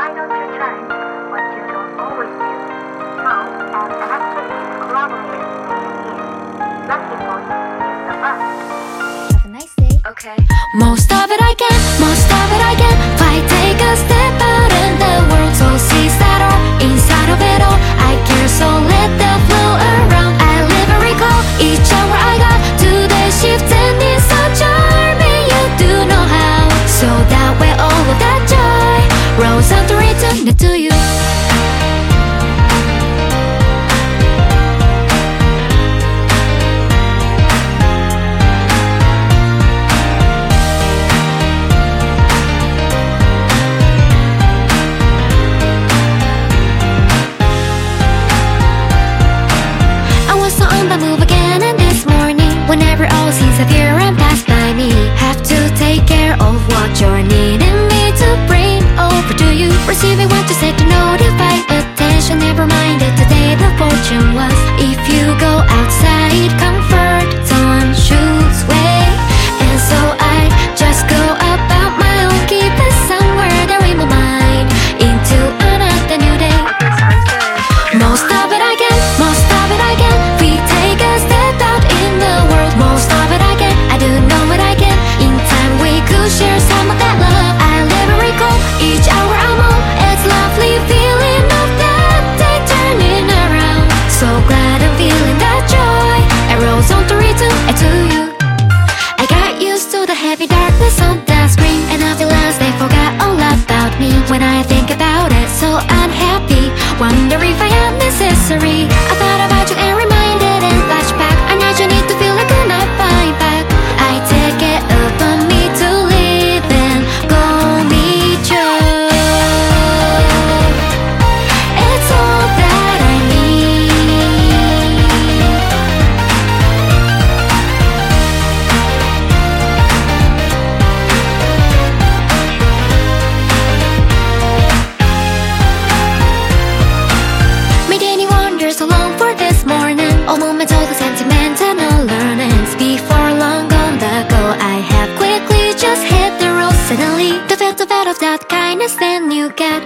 why don't you try what you don't always do? How and actually collaborate in Lucky Boy is the best. Have a nice day. Okay. Most of it kinda to you Whenever all seems severe and pass by me Have to take care of what you need. question was if you go outside, come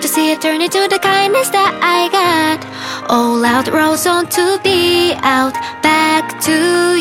to see it turn into the kindness that I got. All out rolls on to be out, back to